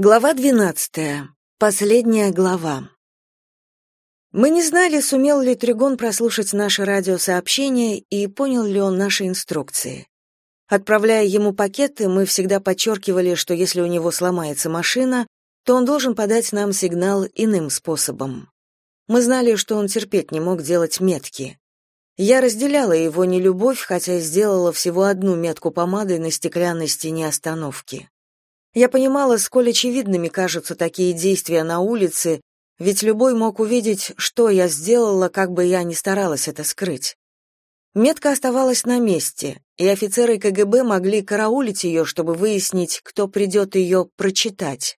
Глава 12. Последняя глава. Мы не знали, сумел ли Тригон прослушать наше радиосообщение и понял ли он наши инструкции. Отправляя ему пакеты, мы всегда подчеркивали, что если у него сломается машина, то он должен подать нам сигнал иным способом. Мы знали, что он терпеть не мог делать метки. Я разделяла его нелюбовь, хотя сделала всего одну метку помадой на стеклянной стене остановки. Я понимала, сколь очевидными кажутся такие действия на улице, ведь любой мог увидеть, что я сделала, как бы я ни старалась это скрыть. Метка оставалась на месте, и офицеры КГБ могли караулить ее, чтобы выяснить, кто придет ее прочитать.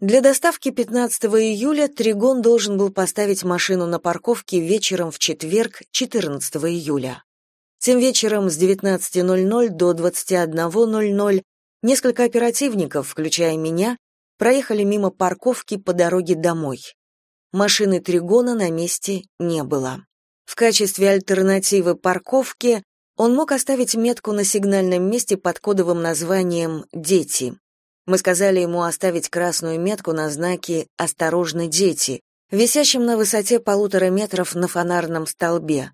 Для доставки 15 июля Тригон должен был поставить машину на парковке вечером в четверг, 14 июля. Тем вечером с 19.00 до 21.00 Несколько оперативников, включая меня, проехали мимо парковки по дороге домой. Машины Тригона на месте не было. В качестве альтернативы парковке он мог оставить метку на сигнальном месте под кодовым названием «Дети». Мы сказали ему оставить красную метку на знаке «Осторожно, дети», висящем на высоте полутора метров на фонарном столбе.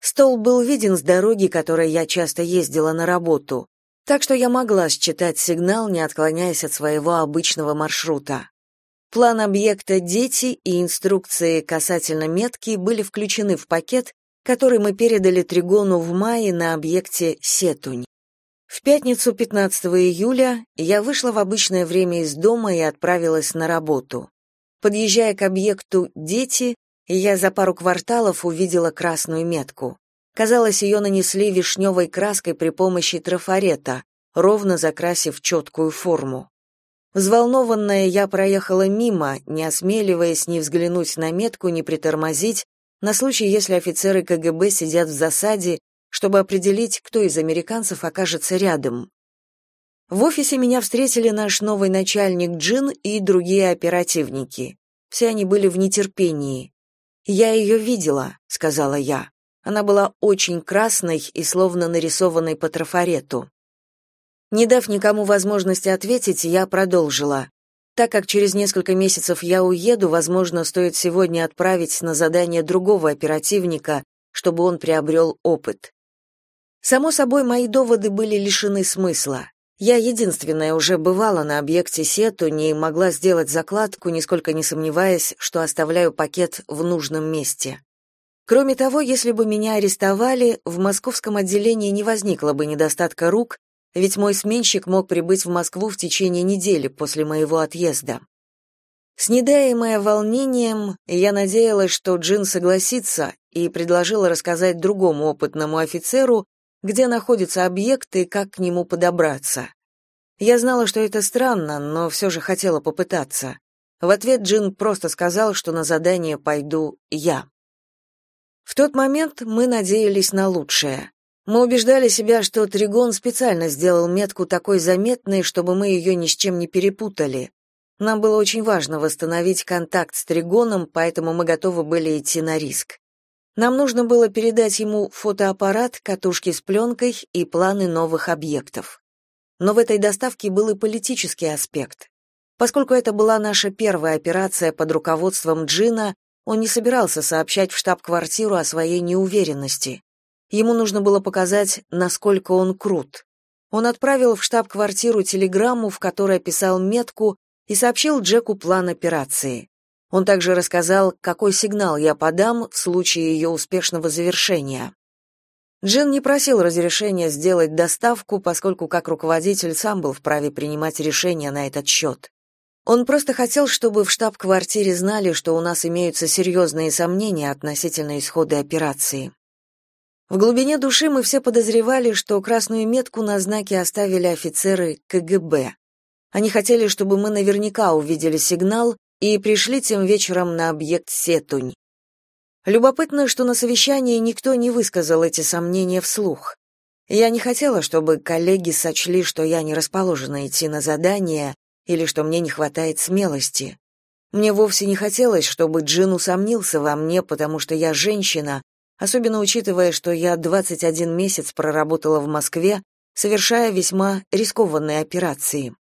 Стол был виден с дороги, которой я часто ездила на работу так что я могла считать сигнал, не отклоняясь от своего обычного маршрута. План объекта «Дети» и инструкции касательно метки были включены в пакет, который мы передали Тригону в мае на объекте «Сетунь». В пятницу 15 июля я вышла в обычное время из дома и отправилась на работу. Подъезжая к объекту «Дети», я за пару кварталов увидела красную метку. Казалось, ее нанесли вишневой краской при помощи трафарета, ровно закрасив четкую форму. Взволнованная я проехала мимо, не осмеливаясь ни взглянуть на метку, ни притормозить, на случай, если офицеры КГБ сидят в засаде, чтобы определить, кто из американцев окажется рядом. В офисе меня встретили наш новый начальник Джин и другие оперативники. Все они были в нетерпении. «Я ее видела», — сказала я. Она была очень красной и словно нарисованной по трафарету. Не дав никому возможности ответить, я продолжила. Так как через несколько месяцев я уеду, возможно, стоит сегодня отправить на задание другого оперативника, чтобы он приобрел опыт. Само собой, мои доводы были лишены смысла. Я единственная уже бывала на объекте Сету, не могла сделать закладку, нисколько не сомневаясь, что оставляю пакет в нужном месте. Кроме того, если бы меня арестовали, в московском отделении не возникло бы недостатка рук, ведь мой сменщик мог прибыть в Москву в течение недели после моего отъезда. Снедаемая волнением, я надеялась, что Джин согласится и предложила рассказать другому опытному офицеру, где находится объект и как к нему подобраться. Я знала, что это странно, но все же хотела попытаться. В ответ Джин просто сказал, что на задание пойду я. В тот момент мы надеялись на лучшее. Мы убеждали себя, что Тригон специально сделал метку такой заметной, чтобы мы ее ни с чем не перепутали. Нам было очень важно восстановить контакт с Тригоном, поэтому мы готовы были идти на риск. Нам нужно было передать ему фотоаппарат, катушки с пленкой и планы новых объектов. Но в этой доставке был и политический аспект. Поскольку это была наша первая операция под руководством Джина, он не собирался сообщать в штаб-квартиру о своей неуверенности. Ему нужно было показать, насколько он крут. Он отправил в штаб-квартиру телеграмму, в которой описал метку и сообщил Джеку план операции. Он также рассказал, какой сигнал я подам в случае ее успешного завершения. Джен не просил разрешения сделать доставку, поскольку как руководитель сам был вправе принимать решения на этот счет. Он просто хотел, чтобы в штаб-квартире знали, что у нас имеются серьезные сомнения относительно исхода операции. В глубине души мы все подозревали, что красную метку на знаке оставили офицеры КГБ. Они хотели, чтобы мы наверняка увидели сигнал и пришли тем вечером на объект Сетунь. Любопытно, что на совещании никто не высказал эти сомнения вслух. Я не хотела, чтобы коллеги сочли, что я не расположена идти на задание, или что мне не хватает смелости. Мне вовсе не хотелось, чтобы Джин усомнился во мне, потому что я женщина, особенно учитывая, что я 21 месяц проработала в Москве, совершая весьма рискованные операции.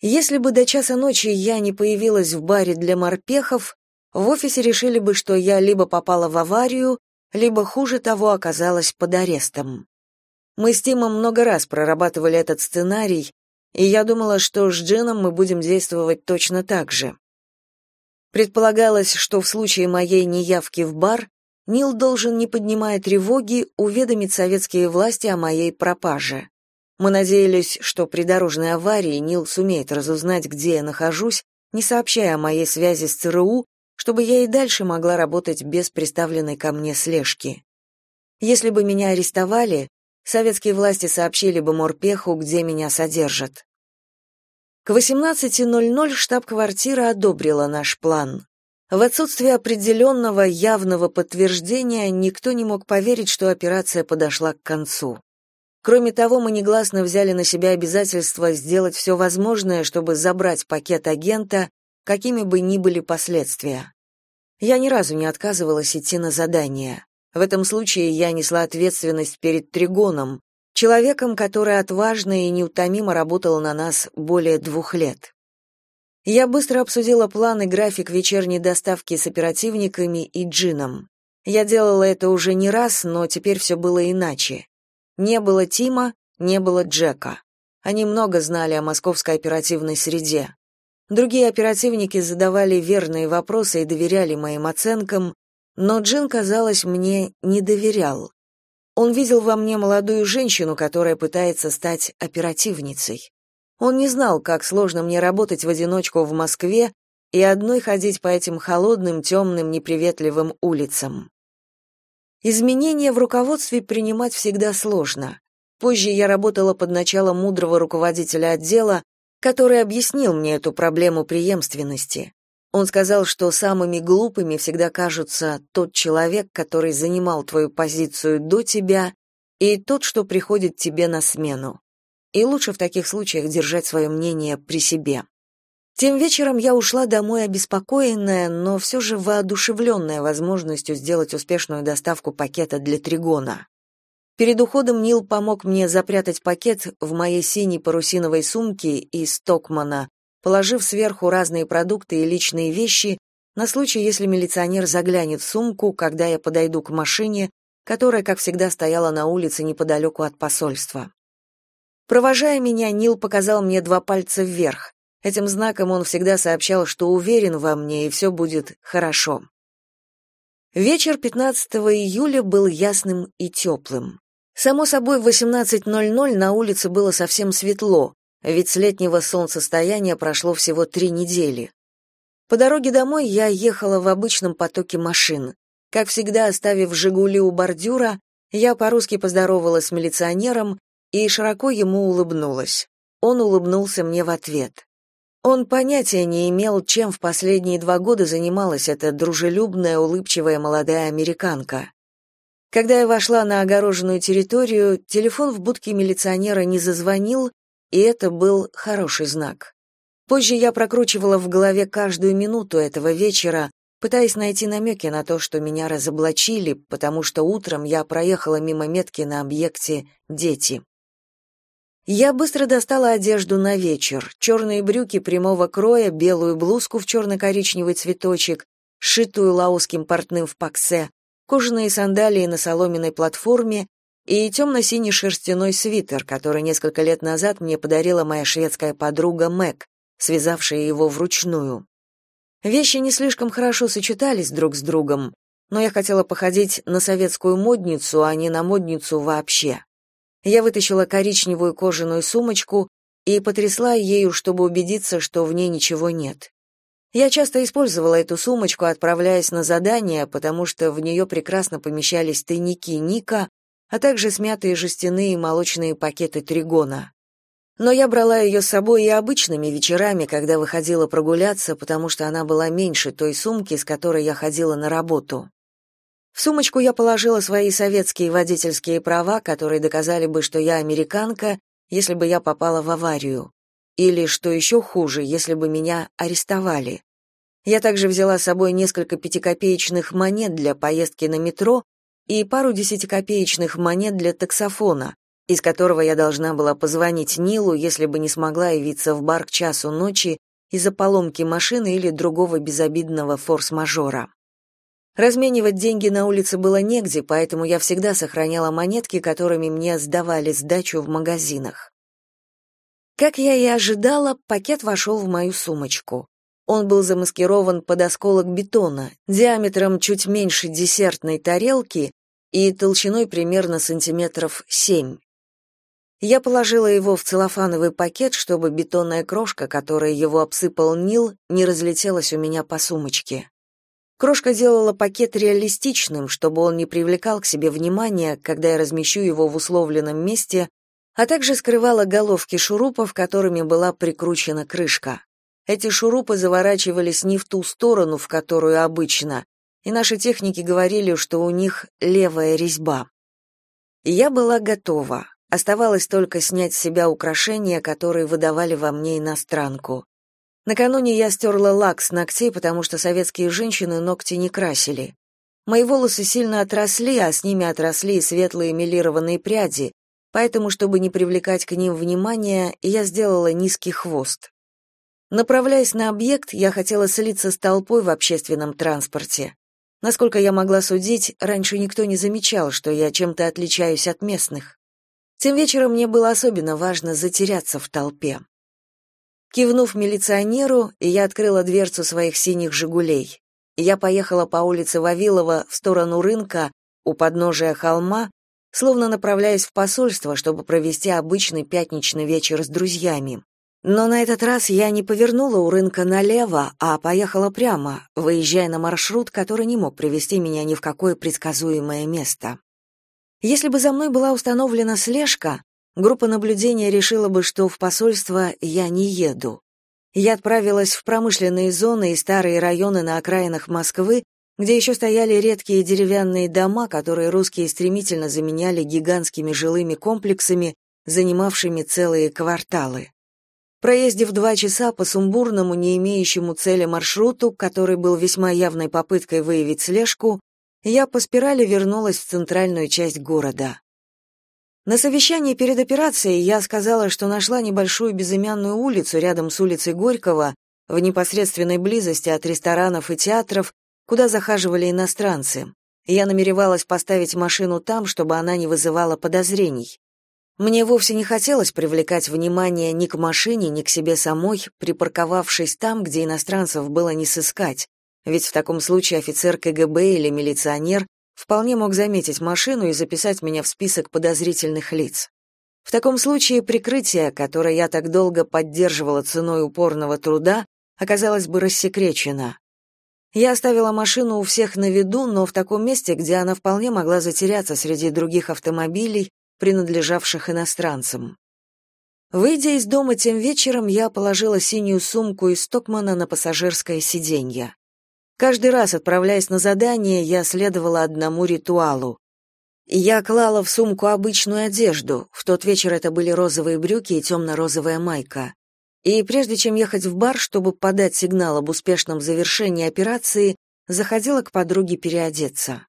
Если бы до часа ночи я не появилась в баре для морпехов, в офисе решили бы, что я либо попала в аварию, либо, хуже того, оказалась под арестом. Мы с Тимом много раз прорабатывали этот сценарий, и я думала, что с Джином мы будем действовать точно так же. Предполагалось, что в случае моей неявки в бар Нил должен, не поднимая тревоги, уведомить советские власти о моей пропаже. Мы надеялись, что при дорожной аварии Нил сумеет разузнать, где я нахожусь, не сообщая о моей связи с ЦРУ, чтобы я и дальше могла работать без приставленной ко мне слежки. Если бы меня арестовали, советские власти сообщили бы Морпеху, где меня содержат. К 18.00 штаб-квартира одобрила наш план. В отсутствие определенного явного подтверждения никто не мог поверить, что операция подошла к концу. Кроме того, мы негласно взяли на себя обязательство сделать все возможное, чтобы забрать пакет агента, какими бы ни были последствия. Я ни разу не отказывалась идти на задание. В этом случае я несла ответственность перед Тригоном, человеком, который отважно и неутомимо работал на нас более двух лет. Я быстро обсудила план и график вечерней доставки с оперативниками и Джином. Я делала это уже не раз, но теперь все было иначе. Не было Тима, не было Джека. Они много знали о московской оперативной среде. Другие оперативники задавали верные вопросы и доверяли моим оценкам, но Джин, казалось, мне не доверял. Он видел во мне молодую женщину, которая пытается стать оперативницей. Он не знал, как сложно мне работать в одиночку в Москве и одной ходить по этим холодным, темным, неприветливым улицам. Изменения в руководстве принимать всегда сложно. Позже я работала под началом мудрого руководителя отдела, который объяснил мне эту проблему преемственности. Он сказал, что самыми глупыми всегда кажутся тот человек, который занимал твою позицию до тебя, и тот, что приходит тебе на смену. И лучше в таких случаях держать свое мнение при себе. Тем вечером я ушла домой обеспокоенная, но все же воодушевленная возможностью сделать успешную доставку пакета для Тригона. Перед уходом Нил помог мне запрятать пакет в моей синей парусиновой сумке из Токмана, положив сверху разные продукты и личные вещи на случай, если милиционер заглянет в сумку, когда я подойду к машине, которая, как всегда, стояла на улице неподалеку от посольства. Провожая меня, Нил показал мне два пальца вверх. Этим знаком он всегда сообщал, что уверен во мне и все будет хорошо. Вечер 15 июля был ясным и теплым. Само собой, в 18.00 на улице было совсем светло, ведь с летнего солнцестояния прошло всего три недели. По дороге домой я ехала в обычном потоке машин. Как всегда, оставив «Жигули» у бордюра, я по-русски поздоровалась с милиционером и широко ему улыбнулась. Он улыбнулся мне в ответ. Он понятия не имел, чем в последние два года занималась эта дружелюбная, улыбчивая молодая американка. Когда я вошла на огороженную территорию, телефон в будке милиционера не зазвонил, и это был хороший знак. Позже я прокручивала в голове каждую минуту этого вечера, пытаясь найти намеки на то, что меня разоблачили, потому что утром я проехала мимо метки на объекте «Дети». Я быстро достала одежду на вечер. Черные брюки прямого кроя, белую блузку в черно-коричневый цветочек, сшитую лаосским портным в паксе, кожаные сандалии на соломенной платформе и темно-синий шерстяной свитер, который несколько лет назад мне подарила моя шведская подруга Мэг, связавшая его вручную. Вещи не слишком хорошо сочетались друг с другом, но я хотела походить на советскую модницу, а не на модницу вообще. Я вытащила коричневую кожаную сумочку и потрясла ею, чтобы убедиться, что в ней ничего нет. Я часто использовала эту сумочку, отправляясь на задания, потому что в нее прекрасно помещались тайники Ника, а также смятые жестяные и молочные пакеты Тригона. Но я брала ее с собой и обычными вечерами, когда выходила прогуляться, потому что она была меньше той сумки, с которой я ходила на работу. В сумочку я положила свои советские водительские права, которые доказали бы, что я американка, если бы я попала в аварию. Или, что еще хуже, если бы меня арестовали. Я также взяла с собой несколько пятикопеечных монет для поездки на метро и пару десятикопеечных монет для таксофона, из которого я должна была позвонить Нилу, если бы не смогла явиться в бар к часу ночи из-за поломки машины или другого безобидного форс-мажора. Разменивать деньги на улице было негде, поэтому я всегда сохраняла монетки, которыми мне сдавали сдачу в магазинах. Как я и ожидала, пакет вошел в мою сумочку. Он был замаскирован под осколок бетона, диаметром чуть меньше десертной тарелки и толщиной примерно сантиметров семь. Я положила его в целлофановый пакет, чтобы бетонная крошка, которой его обсыпал Нил, не разлетелась у меня по сумочке. Крошка делала пакет реалистичным, чтобы он не привлекал к себе внимания, когда я размещу его в условленном месте, а также скрывала головки шурупов, которыми была прикручена крышка. Эти шурупы заворачивались не в ту сторону, в которую обычно, и наши техники говорили, что у них левая резьба. Я была готова. Оставалось только снять с себя украшения, которые выдавали во мне иностранку. Накануне я стерла лак с ногтей, потому что советские женщины ногти не красили. Мои волосы сильно отросли, а с ними отросли и светлые милированные пряди, поэтому, чтобы не привлекать к ним внимания, я сделала низкий хвост. Направляясь на объект, я хотела слиться с толпой в общественном транспорте. Насколько я могла судить, раньше никто не замечал, что я чем-то отличаюсь от местных. Тем вечером мне было особенно важно затеряться в толпе. Кивнув милиционеру, я открыла дверцу своих синих «Жигулей». Я поехала по улице Вавилова в сторону рынка, у подножия холма, словно направляясь в посольство, чтобы провести обычный пятничный вечер с друзьями. Но на этот раз я не повернула у рынка налево, а поехала прямо, выезжая на маршрут, который не мог привести меня ни в какое предсказуемое место. Если бы за мной была установлена слежка, Группа наблюдения решила бы, что в посольство я не еду. Я отправилась в промышленные зоны и старые районы на окраинах Москвы, где еще стояли редкие деревянные дома, которые русские стремительно заменяли гигантскими жилыми комплексами, занимавшими целые кварталы. Проездив два часа по сумбурному, не имеющему цели маршруту, который был весьма явной попыткой выявить слежку, я по спирали вернулась в центральную часть города. На совещании перед операцией я сказала, что нашла небольшую безымянную улицу рядом с улицей Горького, в непосредственной близости от ресторанов и театров, куда захаживали иностранцы. Я намеревалась поставить машину там, чтобы она не вызывала подозрений. Мне вовсе не хотелось привлекать внимание ни к машине, ни к себе самой, припарковавшись там, где иностранцев было не сыскать, ведь в таком случае офицер КГБ или милиционер вполне мог заметить машину и записать меня в список подозрительных лиц. В таком случае прикрытие, которое я так долго поддерживала ценой упорного труда, оказалось бы рассекречено. Я оставила машину у всех на виду, но в таком месте, где она вполне могла затеряться среди других автомобилей, принадлежавших иностранцам. Выйдя из дома тем вечером, я положила синюю сумку из Стокмана на пассажирское сиденье. Каждый раз, отправляясь на задание, я следовала одному ритуалу. Я клала в сумку обычную одежду. В тот вечер это были розовые брюки и темно-розовая майка. И прежде чем ехать в бар, чтобы подать сигнал об успешном завершении операции, заходила к подруге переодеться.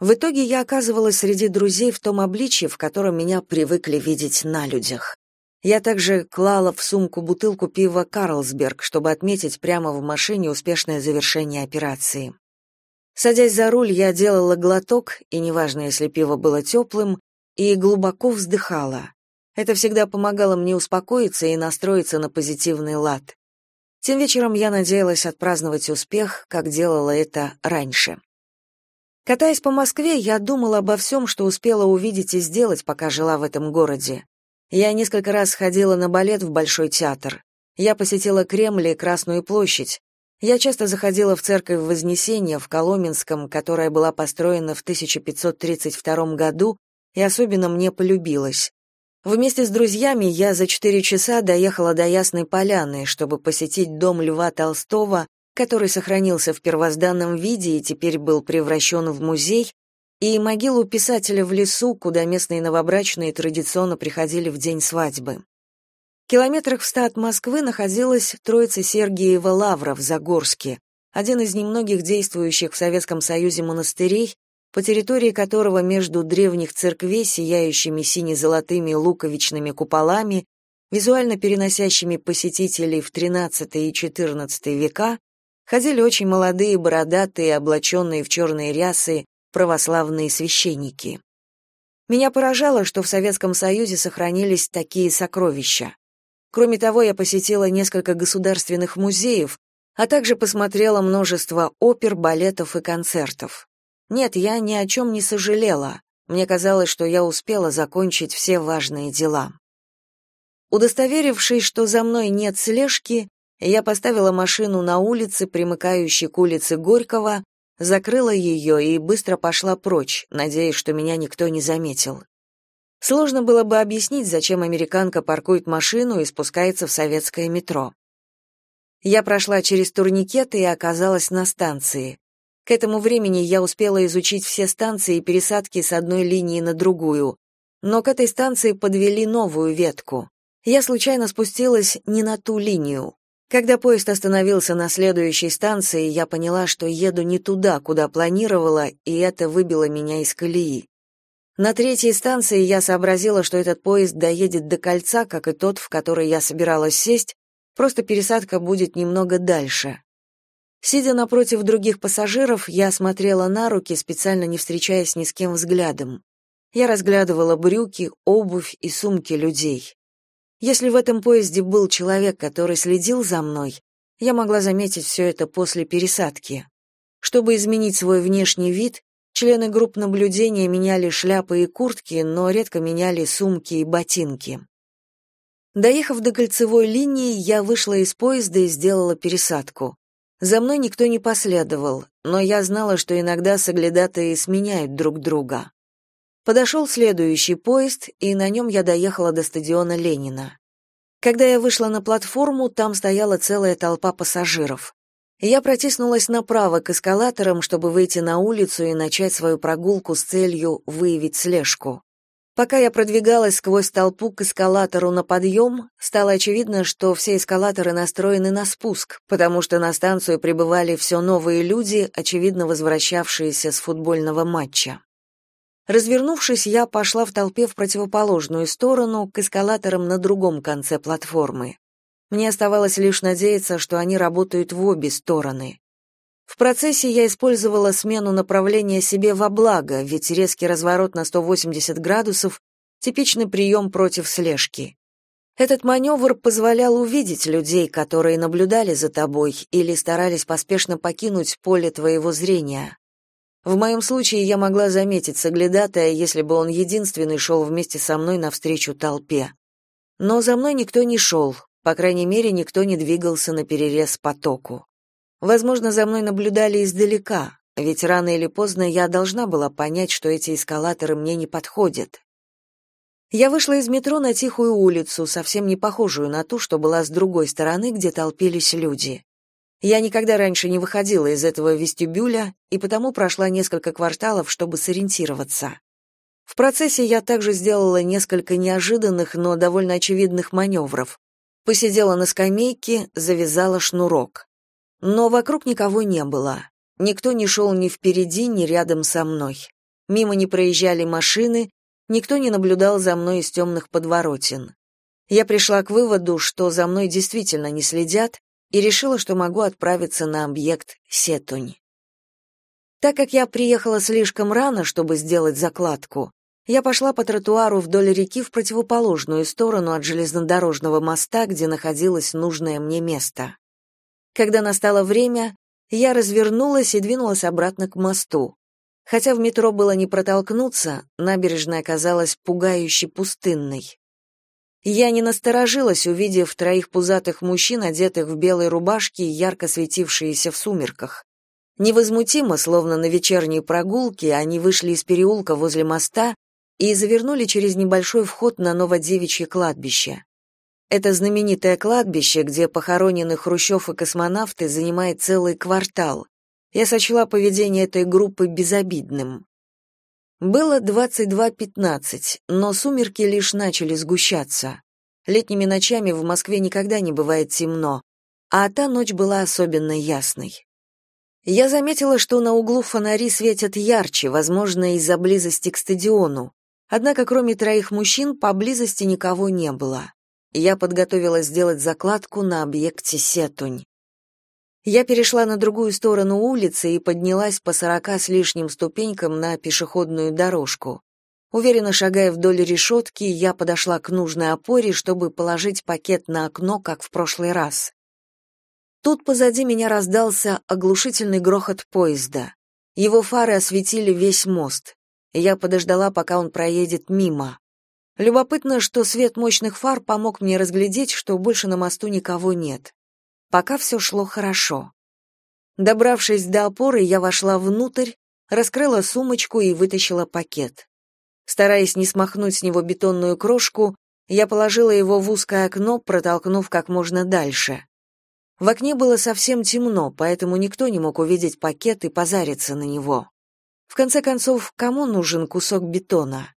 В итоге я оказывалась среди друзей в том обличье, в котором меня привыкли видеть на людях. Я также клала в сумку бутылку пива «Карлсберг», чтобы отметить прямо в машине успешное завершение операции. Садясь за руль, я делала глоток, и неважно, если пиво было теплым, и глубоко вздыхала. Это всегда помогало мне успокоиться и настроиться на позитивный лад. Тем вечером я надеялась отпраздновать успех, как делала это раньше. Катаясь по Москве, я думала обо всем, что успела увидеть и сделать, пока жила в этом городе. Я несколько раз ходила на балет в Большой театр. Я посетила Кремль и Красную площадь. Я часто заходила в церковь Вознесения в Коломенском, которая была построена в 1532 году и особенно мне полюбилась. Вместе с друзьями я за четыре часа доехала до Ясной Поляны, чтобы посетить дом Льва Толстого, который сохранился в первозданном виде и теперь был превращен в музей, и могилу писателя в лесу, куда местные новобрачные традиционно приходили в день свадьбы. В километрах в ста от Москвы находилась Троица Сергиева Лавра в Загорске, один из немногих действующих в Советском Союзе монастырей, по территории которого между древних церквей, сияющими сине-золотыми луковичными куполами, визуально переносящими посетителей в XIII и XIV века, ходили очень молодые, бородатые, облаченные в черные рясы православные священники. Меня поражало, что в Советском Союзе сохранились такие сокровища. Кроме того, я посетила несколько государственных музеев, а также посмотрела множество опер, балетов и концертов. Нет, я ни о чем не сожалела. Мне казалось, что я успела закончить все важные дела. Удостоверившись, что за мной нет слежки, я поставила машину на улице, примыкающей к улице Горького, закрыла ее и быстро пошла прочь, надеясь, что меня никто не заметил. Сложно было бы объяснить, зачем американка паркует машину и спускается в советское метро. Я прошла через турникеты и оказалась на станции. К этому времени я успела изучить все станции и пересадки с одной линии на другую, но к этой станции подвели новую ветку. Я случайно спустилась не на ту линию. Когда поезд остановился на следующей станции, я поняла, что еду не туда, куда планировала, и это выбило меня из колеи. На третьей станции я сообразила, что этот поезд доедет до кольца, как и тот, в который я собиралась сесть, просто пересадка будет немного дальше. Сидя напротив других пассажиров, я смотрела на руки, специально не встречаясь ни с кем взглядом. Я разглядывала брюки, обувь и сумки людей. Если в этом поезде был человек, который следил за мной, я могла заметить все это после пересадки. Чтобы изменить свой внешний вид, члены групп наблюдения меняли шляпы и куртки, но редко меняли сумки и ботинки. Доехав до кольцевой линии, я вышла из поезда и сделала пересадку. За мной никто не последовал, но я знала, что иногда соглядатые сменяют друг друга. Подошел следующий поезд, и на нем я доехала до стадиона Ленина. Когда я вышла на платформу, там стояла целая толпа пассажиров. Я протиснулась направо к эскалаторам, чтобы выйти на улицу и начать свою прогулку с целью выявить слежку. Пока я продвигалась сквозь толпу к эскалатору на подъем, стало очевидно, что все эскалаторы настроены на спуск, потому что на станцию прибывали все новые люди, очевидно возвращавшиеся с футбольного матча. Развернувшись, я пошла в толпе в противоположную сторону, к эскалаторам на другом конце платформы. Мне оставалось лишь надеяться, что они работают в обе стороны. В процессе я использовала смену направления себе во благо, ведь резкий разворот на 180 градусов — типичный прием против слежки. Этот маневр позволял увидеть людей, которые наблюдали за тобой или старались поспешно покинуть поле твоего зрения. В моем случае я могла заметить соглядатая, если бы он единственный шел вместе со мной навстречу толпе. Но за мной никто не шел, по крайней мере, никто не двигался на перерез потоку. Возможно, за мной наблюдали издалека, ведь рано или поздно я должна была понять, что эти эскалаторы мне не подходят. Я вышла из метро на тихую улицу, совсем не похожую на ту, что была с другой стороны, где толпились люди. Я никогда раньше не выходила из этого вестибюля и потому прошла несколько кварталов, чтобы сориентироваться. В процессе я также сделала несколько неожиданных, но довольно очевидных маневров. Посидела на скамейке, завязала шнурок. Но вокруг никого не было. Никто не шел ни впереди, ни рядом со мной. Мимо не проезжали машины, никто не наблюдал за мной из темных подворотен. Я пришла к выводу, что за мной действительно не следят, и решила, что могу отправиться на объект Сетунь. Так как я приехала слишком рано, чтобы сделать закладку, я пошла по тротуару вдоль реки в противоположную сторону от железнодорожного моста, где находилось нужное мне место. Когда настало время, я развернулась и двинулась обратно к мосту. Хотя в метро было не протолкнуться, набережная оказалась пугающе пустынной. Я не насторожилась, увидев троих пузатых мужчин, одетых в белые рубашки, ярко светившиеся в сумерках. Невозмутимо, словно на вечерней прогулке, они вышли из переулка возле моста и завернули через небольшой вход на Новодевичье кладбище. Это знаменитое кладбище, где похоронены Хрущев и космонавты, занимает целый квартал. Я сочла поведение этой группы безобидным. Было 22.15, но сумерки лишь начали сгущаться. Летними ночами в Москве никогда не бывает темно, а та ночь была особенно ясной. Я заметила, что на углу фонари светят ярче, возможно, из-за близости к стадиону. Однако кроме троих мужчин поблизости никого не было. Я подготовилась сделать закладку на объекте Сетунь. Я перешла на другую сторону улицы и поднялась по сорока с лишним ступенькам на пешеходную дорожку. Уверенно шагая вдоль решетки, я подошла к нужной опоре, чтобы положить пакет на окно, как в прошлый раз. Тут позади меня раздался оглушительный грохот поезда. Его фары осветили весь мост. Я подождала, пока он проедет мимо. Любопытно, что свет мощных фар помог мне разглядеть, что больше на мосту никого нет. Пока все шло хорошо. Добравшись до опоры, я вошла внутрь, раскрыла сумочку и вытащила пакет. Стараясь не смахнуть с него бетонную крошку, я положила его в узкое окно, протолкнув как можно дальше. В окне было совсем темно, поэтому никто не мог увидеть пакет и позариться на него. В конце концов, кому нужен кусок бетона?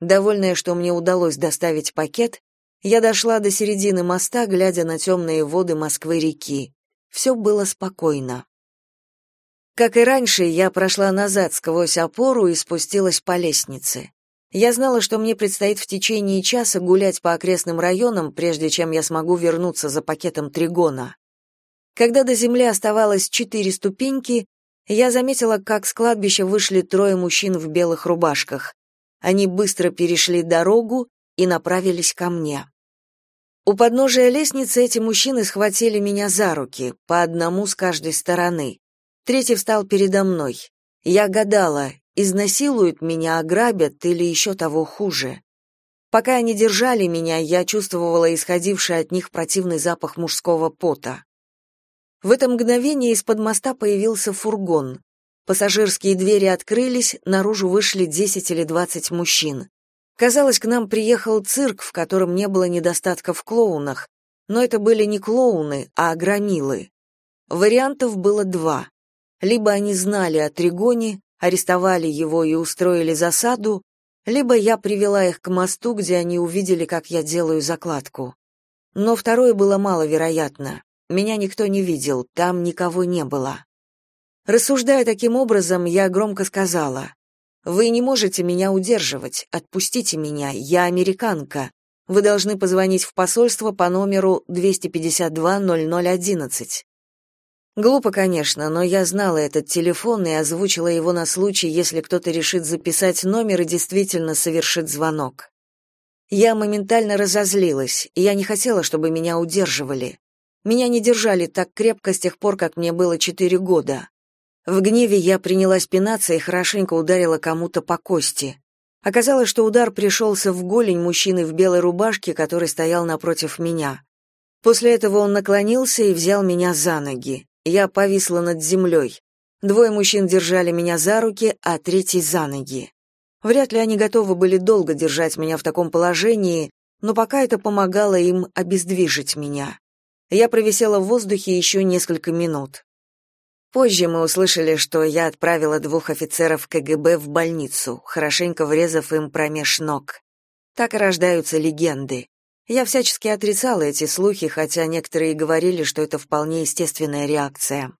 Довольная, что мне удалось доставить пакет, я дошла до середины моста, глядя на темные воды Москвы-реки. Все было спокойно. Как и раньше, я прошла назад сквозь опору и спустилась по лестнице. Я знала, что мне предстоит в течение часа гулять по окрестным районам, прежде чем я смогу вернуться за пакетом тригона. Когда до земли оставалось четыре ступеньки, я заметила, как с кладбища вышли трое мужчин в белых рубашках. Они быстро перешли дорогу и направились ко мне. У подножия лестницы эти мужчины схватили меня за руки, по одному с каждой стороны. Третий встал передо мной. Я гадала, изнасилуют меня, ограбят или еще того хуже. Пока они держали меня, я чувствовала исходивший от них противный запах мужского пота. В это мгновение из-под моста появился фургон. Пассажирские двери открылись, наружу вышли 10 или 20 мужчин. Казалось, к нам приехал цирк, в котором не было недостатка в клоунах, но это были не клоуны, а громилы. Вариантов было два. Либо они знали о Тригоне, арестовали его и устроили засаду, либо я привела их к мосту, где они увидели, как я делаю закладку. Но второе было маловероятно. Меня никто не видел, там никого не было. Рассуждая таким образом, я громко сказала: "Вы не можете меня удерживать. Отпустите меня. Я американка. Вы должны позвонить в посольство по номеру 252-0011". Глупо, конечно, но я знала этот телефон и озвучила его на случай, если кто-то решит записать номер и действительно совершит звонок. Я моментально разозлилась, и я не хотела, чтобы меня удерживали. Меня не держали так крепко с тех пор, как мне было четыре года. В гневе я принялась пинаться и хорошенько ударила кому-то по кости. Оказалось, что удар пришелся в голень мужчины в белой рубашке, который стоял напротив меня. После этого он наклонился и взял меня за ноги. Я повисла над землей. Двое мужчин держали меня за руки, а третий за ноги. Вряд ли они готовы были долго держать меня в таком положении, но пока это помогало им обездвижить меня. Я провисела в воздухе еще несколько минут. Позже мы услышали, что я отправила двух офицеров КГБ в больницу, хорошенько врезав им промеж ног. Так рождаются легенды. Я всячески отрицала эти слухи, хотя некоторые говорили, что это вполне естественная реакция.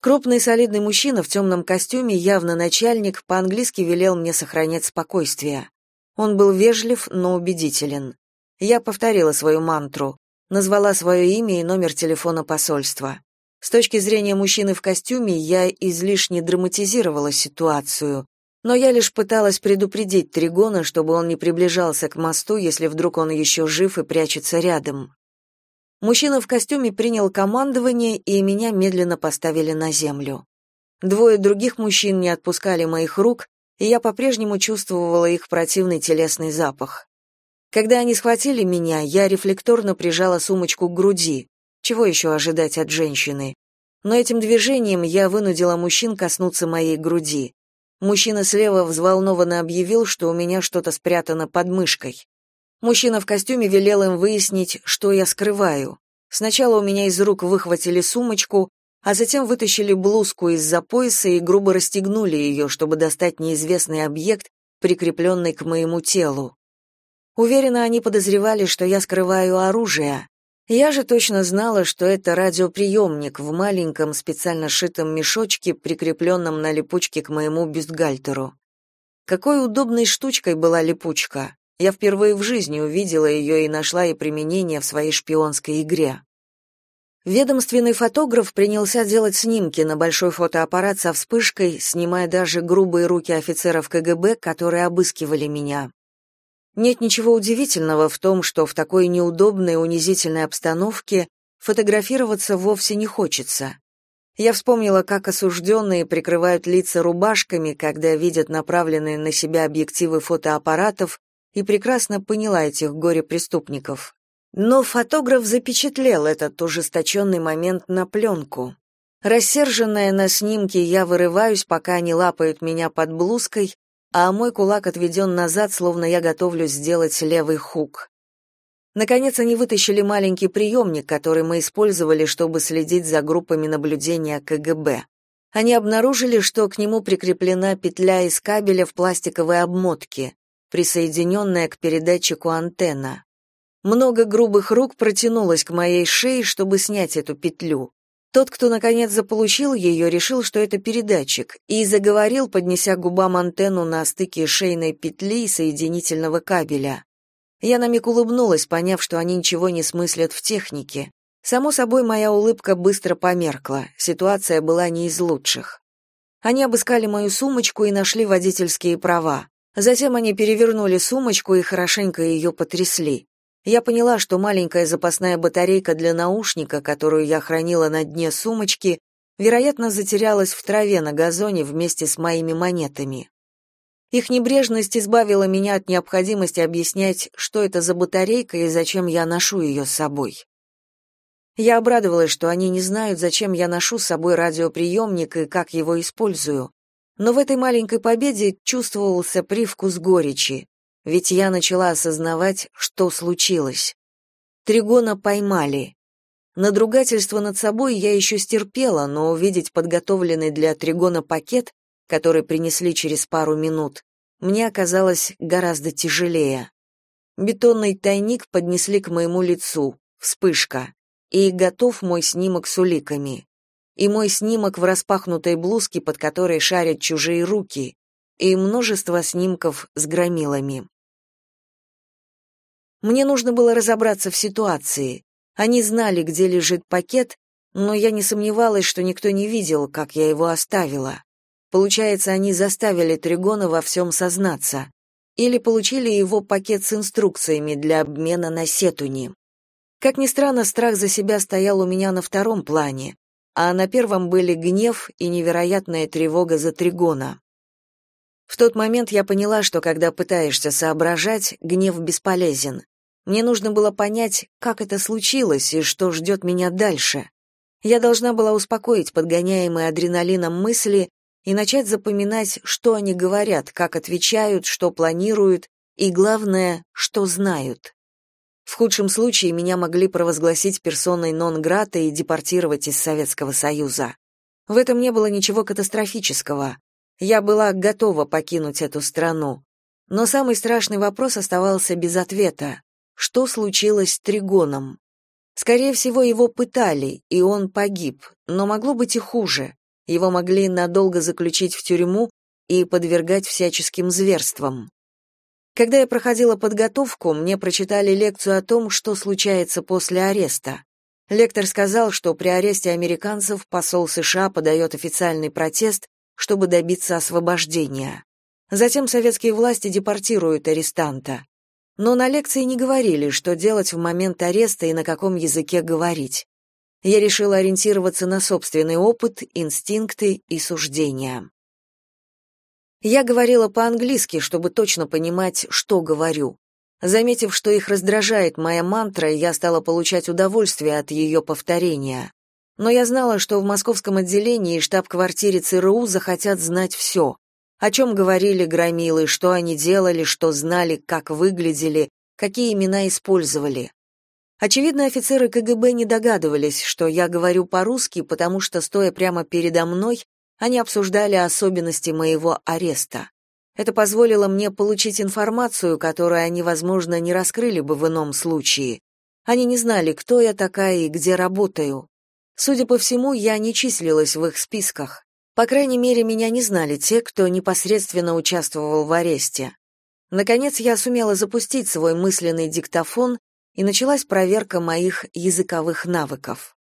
Крупный солидный мужчина в темном костюме, явно начальник, по-английски велел мне сохранять спокойствие. Он был вежлив, но убедителен. Я повторила свою мантру назвала свое имя и номер телефона посольства. С точки зрения мужчины в костюме я излишне драматизировала ситуацию, но я лишь пыталась предупредить Тригона, чтобы он не приближался к мосту, если вдруг он еще жив и прячется рядом. Мужчина в костюме принял командование, и меня медленно поставили на землю. Двое других мужчин не отпускали моих рук, и я по-прежнему чувствовала их противный телесный запах. Когда они схватили меня, я рефлекторно прижала сумочку к груди. Чего еще ожидать от женщины? Но этим движением я вынудила мужчин коснуться моей груди. Мужчина слева взволнованно объявил, что у меня что-то спрятано под мышкой. Мужчина в костюме велел им выяснить, что я скрываю. Сначала у меня из рук выхватили сумочку, а затем вытащили блузку из-за пояса и грубо расстегнули ее, чтобы достать неизвестный объект, прикрепленный к моему телу. Уверена, они подозревали, что я скрываю оружие. Я же точно знала, что это радиоприемник в маленьком специально сшитом мешочке, прикрепленном на липучке к моему бюстгальтеру. Какой удобной штучкой была липучка. Я впервые в жизни увидела ее и нашла ей применение в своей шпионской игре. Ведомственный фотограф принялся делать снимки на большой фотоаппарат со вспышкой, снимая даже грубые руки офицеров КГБ, которые обыскивали меня. Нет ничего удивительного в том, что в такой неудобной, унизительной обстановке фотографироваться вовсе не хочется. Я вспомнила, как осужденные прикрывают лица рубашками, когда видят направленные на себя объективы фотоаппаратов, и прекрасно поняла этих горе-преступников. Но фотограф запечатлел этот ужесточенный момент на пленку. Рассерженная на снимке, я вырываюсь, пока они лапают меня под блузкой, а мой кулак отведен назад, словно я готовлюсь сделать левый хук. Наконец они вытащили маленький приемник, который мы использовали, чтобы следить за группами наблюдения КГБ. Они обнаружили, что к нему прикреплена петля из кабеля в пластиковой обмотке, присоединенная к передатчику антенна. Много грубых рук протянулось к моей шее, чтобы снять эту петлю. Тот, кто наконец заполучил ее, решил, что это передатчик, и заговорил, поднеся губам антенну на стыке шейной петли и соединительного кабеля. Я на миг улыбнулась, поняв, что они ничего не смыслят в технике. Само собой, моя улыбка быстро померкла. Ситуация была не из лучших. Они обыскали мою сумочку и нашли водительские права. Затем они перевернули сумочку и хорошенько ее потрясли. Я поняла, что маленькая запасная батарейка для наушника, которую я хранила на дне сумочки, вероятно, затерялась в траве на газоне вместе с моими монетами. Их небрежность избавила меня от необходимости объяснять, что это за батарейка и зачем я ношу ее с собой. Я обрадовалась, что они не знают, зачем я ношу с собой радиоприемник и как его использую. Но в этой маленькой победе чувствовался привкус горечи, ведь я начала осознавать, что случилось. Тригона поймали. Надругательство над собой я еще стерпела, но увидеть подготовленный для Тригона пакет, который принесли через пару минут, мне оказалось гораздо тяжелее. Бетонный тайник поднесли к моему лицу, вспышка, и готов мой снимок с уликами. И мой снимок в распахнутой блузке, под которой шарят чужие руки, и множество снимков с громилами. Мне нужно было разобраться в ситуации. Они знали, где лежит пакет, но я не сомневалась, что никто не видел, как я его оставила. Получается, они заставили Тригона во всем сознаться. Или получили его пакет с инструкциями для обмена на сетуни. Как ни странно, страх за себя стоял у меня на втором плане, а на первом были гнев и невероятная тревога за Тригона. В тот момент я поняла, что когда пытаешься соображать, гнев бесполезен. Мне нужно было понять, как это случилось и что ждет меня дальше. Я должна была успокоить подгоняемые адреналином мысли и начать запоминать, что они говорят, как отвечают, что планируют и, главное, что знают. В худшем случае меня могли провозгласить персоной нон-грата и депортировать из Советского Союза. В этом не было ничего катастрофического. Я была готова покинуть эту страну. Но самый страшный вопрос оставался без ответа. Что случилось с Тригоном? Скорее всего, его пытали, и он погиб, но могло быть и хуже. Его могли надолго заключить в тюрьму и подвергать всяческим зверствам. Когда я проходила подготовку, мне прочитали лекцию о том, что случается после ареста. Лектор сказал, что при аресте американцев посол США подает официальный протест чтобы добиться освобождения. Затем советские власти депортируют арестанта. Но на лекции не говорили, что делать в момент ареста и на каком языке говорить. Я решила ориентироваться на собственный опыт, инстинкты и суждения. Я говорила по-английски, чтобы точно понимать, что говорю. Заметив, что их раздражает моя мантра, я стала получать удовольствие от ее повторения но я знала, что в московском отделении и штаб-квартире ЦРУ захотят знать все. О чем говорили громилы, что они делали, что знали, как выглядели, какие имена использовали. Очевидно, офицеры КГБ не догадывались, что я говорю по-русски, потому что, стоя прямо передо мной, они обсуждали особенности моего ареста. Это позволило мне получить информацию, которую они, возможно, не раскрыли бы в ином случае. Они не знали, кто я такая и где работаю. Судя по всему, я не числилась в их списках. По крайней мере, меня не знали те, кто непосредственно участвовал в аресте. Наконец я сумела запустить свой мысленный диктофон, и началась проверка моих языковых навыков.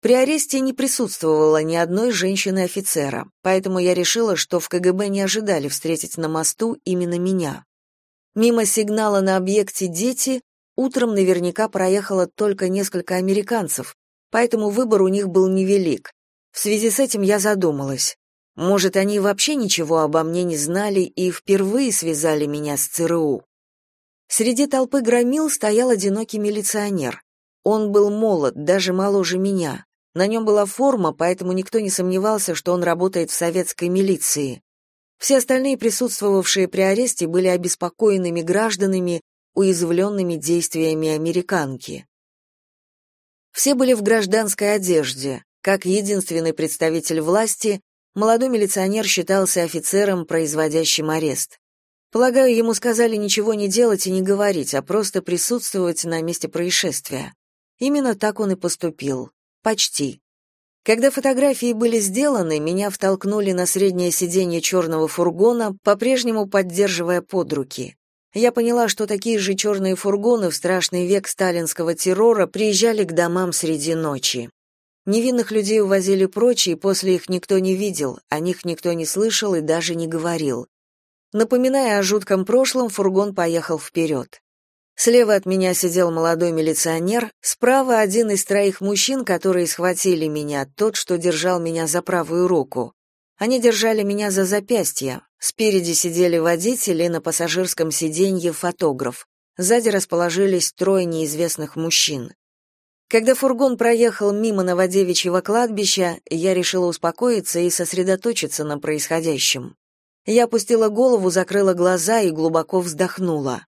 При аресте не присутствовало ни одной женщины-офицера, поэтому я решила, что в КГБ не ожидали встретить на мосту именно меня. Мимо сигнала на объекте «Дети» утром наверняка проехало только несколько американцев, поэтому выбор у них был невелик. В связи с этим я задумалась. Может, они вообще ничего обо мне не знали и впервые связали меня с ЦРУ. Среди толпы громил стоял одинокий милиционер. Он был молод, даже моложе меня. На нем была форма, поэтому никто не сомневался, что он работает в советской милиции. Все остальные присутствовавшие при аресте были обеспокоенными гражданами, уязвленными действиями американки. Все были в гражданской одежде. Как единственный представитель власти, молодой милиционер считался офицером, производящим арест. Полагаю, ему сказали ничего не делать и не говорить, а просто присутствовать на месте происшествия. Именно так он и поступил. Почти. Когда фотографии были сделаны, меня втолкнули на среднее сиденье черного фургона, по-прежнему поддерживая под руки. Я поняла, что такие же черные фургоны в страшный век сталинского террора приезжали к домам среди ночи. Невинных людей увозили прочь, и после их никто не видел, о них никто не слышал и даже не говорил. Напоминая о жутком прошлом, фургон поехал вперед. Слева от меня сидел молодой милиционер, справа один из троих мужчин, которые схватили меня, тот, что держал меня за правую руку. Они держали меня за запястье. Спереди сидели водители, на пассажирском сиденье фотограф. Сзади расположились трое неизвестных мужчин. Когда фургон проехал мимо Новодевичьего кладбища, я решила успокоиться и сосредоточиться на происходящем. Я опустила голову, закрыла глаза и глубоко вздохнула.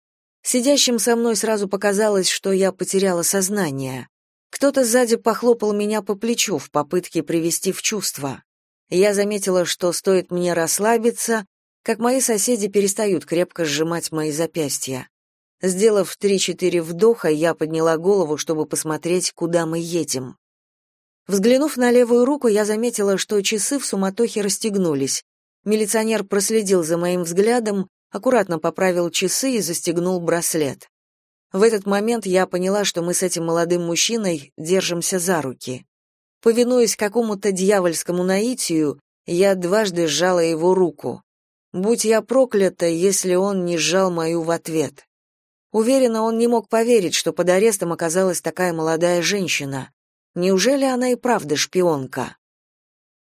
Сидящим со мной сразу показалось, что я потеряла сознание. Кто-то сзади похлопал меня по плечу в попытке привести в чувство. Я заметила, что стоит мне расслабиться, как мои соседи перестают крепко сжимать мои запястья. Сделав три-четыре вдоха, я подняла голову, чтобы посмотреть, куда мы едем. Взглянув на левую руку, я заметила, что часы в суматохе расстегнулись. Милиционер проследил за моим взглядом, аккуратно поправил часы и застегнул браслет. В этот момент я поняла, что мы с этим молодым мужчиной держимся за руки. Повинуясь какому-то дьявольскому наитию, я дважды сжала его руку. Будь я проклята, если он не сжал мою в ответ. Уверена, он не мог поверить, что под арестом оказалась такая молодая женщина. Неужели она и правда шпионка?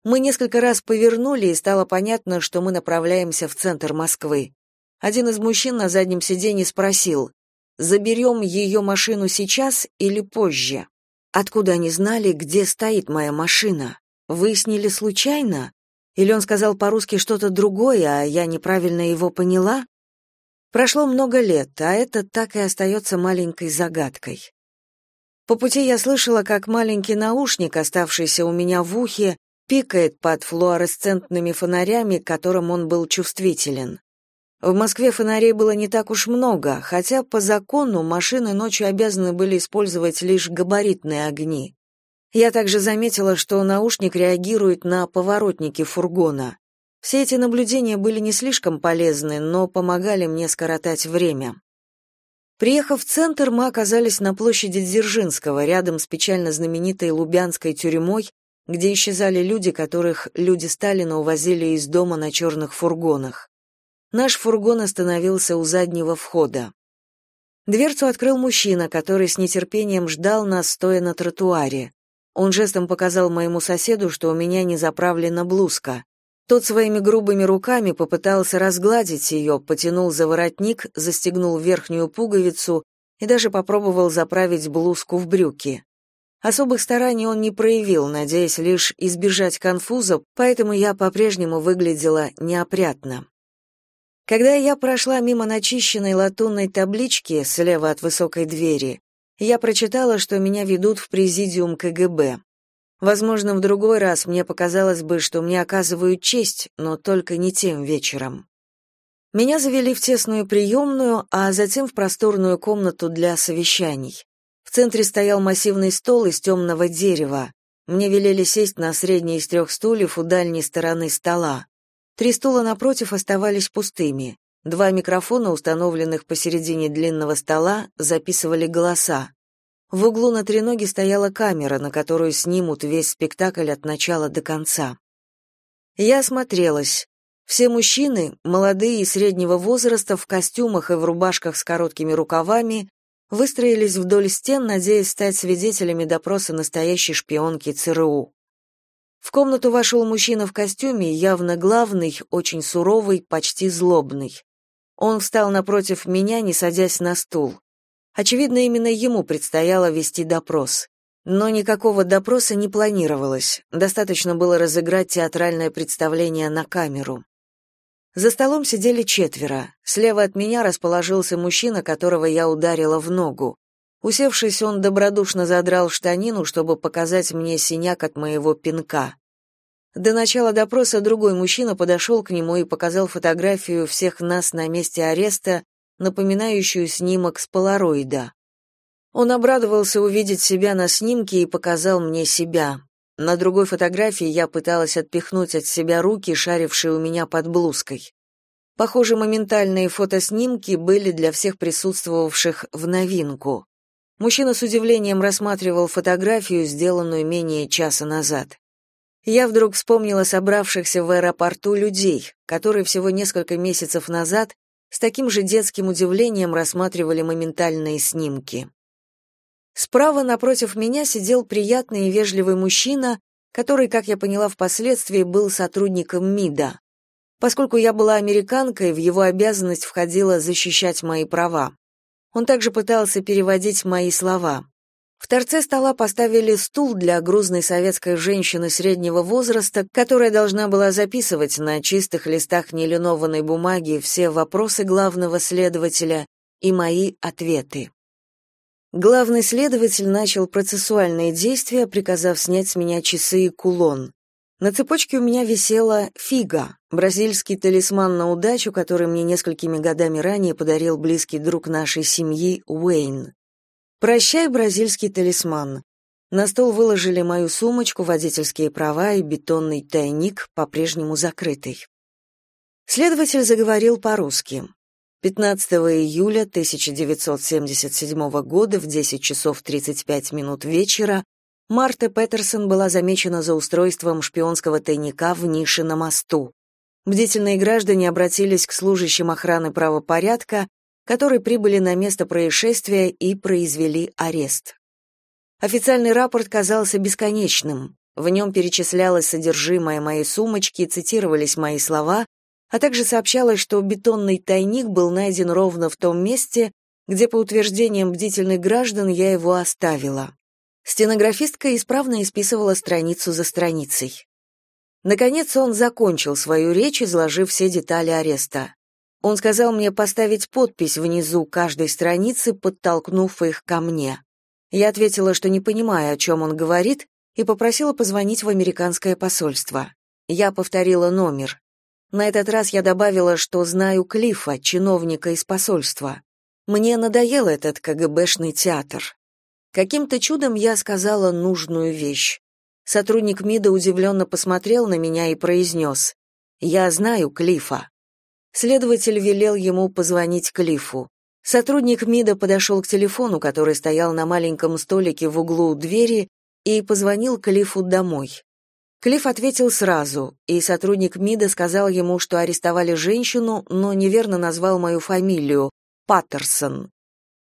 Мы несколько раз повернули, и стало понятно, что мы направляемся в центр Москвы. Один из мужчин на заднем сиденье спросил, «Заберем ее машину сейчас или позже?» Откуда они знали, где стоит моя машина? Выяснили случайно? Или он сказал по-русски что-то другое, а я неправильно его поняла? Прошло много лет, а это так и остается маленькой загадкой. По пути я слышала, как маленький наушник, оставшийся у меня в ухе, пикает под флуоресцентными фонарями, к которым он был чувствителен. В Москве фонарей было не так уж много, хотя по закону машины ночью обязаны были использовать лишь габаритные огни. Я также заметила, что наушник реагирует на поворотники фургона. Все эти наблюдения были не слишком полезны, но помогали мне скоротать время. Приехав в центр, мы оказались на площади Дзержинского, рядом с печально знаменитой Лубянской тюрьмой, где исчезали люди, которых люди Сталина увозили из дома на черных фургонах. Наш фургон остановился у заднего входа. Дверцу открыл мужчина, который с нетерпением ждал нас, стоя на тротуаре. Он жестом показал моему соседу, что у меня не заправлена блузка. Тот своими грубыми руками попытался разгладить ее, потянул за воротник, застегнул верхнюю пуговицу и даже попробовал заправить блузку в брюки. Особых стараний он не проявил, надеясь лишь избежать конфуза, поэтому я по-прежнему выглядела неопрятно. Когда я прошла мимо начищенной латунной таблички слева от высокой двери, я прочитала, что меня ведут в президиум КГБ. Возможно, в другой раз мне показалось бы, что мне оказывают честь, но только не тем вечером. Меня завели в тесную приемную, а затем в просторную комнату для совещаний. В центре стоял массивный стол из темного дерева. Мне велели сесть на средний из трех стульев у дальней стороны стола. Три стула напротив оставались пустыми. Два микрофона, установленных посередине длинного стола, записывали голоса. В углу на треноге стояла камера, на которую снимут весь спектакль от начала до конца. Я осмотрелась. Все мужчины, молодые и среднего возраста, в костюмах и в рубашках с короткими рукавами, выстроились вдоль стен, надеясь стать свидетелями допроса настоящей шпионки ЦРУ. В комнату вошел мужчина в костюме, явно главный, очень суровый, почти злобный. Он встал напротив меня, не садясь на стул. Очевидно, именно ему предстояло вести допрос. Но никакого допроса не планировалось. Достаточно было разыграть театральное представление на камеру. За столом сидели четверо. Слева от меня расположился мужчина, которого я ударила в ногу. Усевшись, он добродушно задрал штанину, чтобы показать мне синяк от моего пинка. До начала допроса другой мужчина подошел к нему и показал фотографию всех нас на месте ареста, напоминающую снимок с полароида. Он обрадовался увидеть себя на снимке и показал мне себя. На другой фотографии я пыталась отпихнуть от себя руки, шарившие у меня под блузкой. Похоже, моментальные фотоснимки были для всех присутствовавших в новинку. Мужчина с удивлением рассматривал фотографию, сделанную менее часа назад. Я вдруг вспомнила собравшихся в аэропорту людей, которые всего несколько месяцев назад с таким же детским удивлением рассматривали моментальные снимки. Справа напротив меня сидел приятный и вежливый мужчина, который, как я поняла впоследствии, был сотрудником МИДа. Поскольку я была американкой, в его обязанность входило защищать мои права. Он также пытался переводить мои слова. В торце стола поставили стул для грузной советской женщины среднего возраста, которая должна была записывать на чистых листах нелинованной бумаги все вопросы главного следователя и мои ответы. Главный следователь начал процессуальные действия, приказав снять с меня часы и кулон. На цепочке у меня висела фига, бразильский талисман на удачу, который мне несколькими годами ранее подарил близкий друг нашей семьи Уэйн. Прощай, бразильский талисман. На стол выложили мою сумочку, водительские права и бетонный тайник, по-прежнему закрытый. Следователь заговорил по-русски. 15 июля 1977 года в 10 часов 35 минут вечера Марта Петерсон была замечена за устройством шпионского тайника в нише на мосту. Бдительные граждане обратились к служащим охраны правопорядка, которые прибыли на место происшествия и произвели арест. Официальный рапорт казался бесконечным. В нем перечислялось содержимое моей сумочки, цитировались мои слова, а также сообщалось, что бетонный тайник был найден ровно в том месте, где, по утверждениям бдительных граждан, я его оставила. Стенографистка исправно исписывала страницу за страницей. Наконец он закончил свою речь, изложив все детали ареста. Он сказал мне поставить подпись внизу каждой страницы, подтолкнув их ко мне. Я ответила, что не понимаю, о чем он говорит, и попросила позвонить в американское посольство. Я повторила номер. На этот раз я добавила, что знаю Клифа, чиновника из посольства. Мне надоел этот КГБшный театр. Каким-то чудом я сказала нужную вещь. Сотрудник МИДа удивленно посмотрел на меня и произнес «Я знаю Клифа». Следователь велел ему позвонить Клифу. Сотрудник МИДа подошел к телефону, который стоял на маленьком столике в углу двери, и позвонил Клифу домой. Клифф ответил сразу, и сотрудник МИДа сказал ему, что арестовали женщину, но неверно назвал мою фамилию — Паттерсон.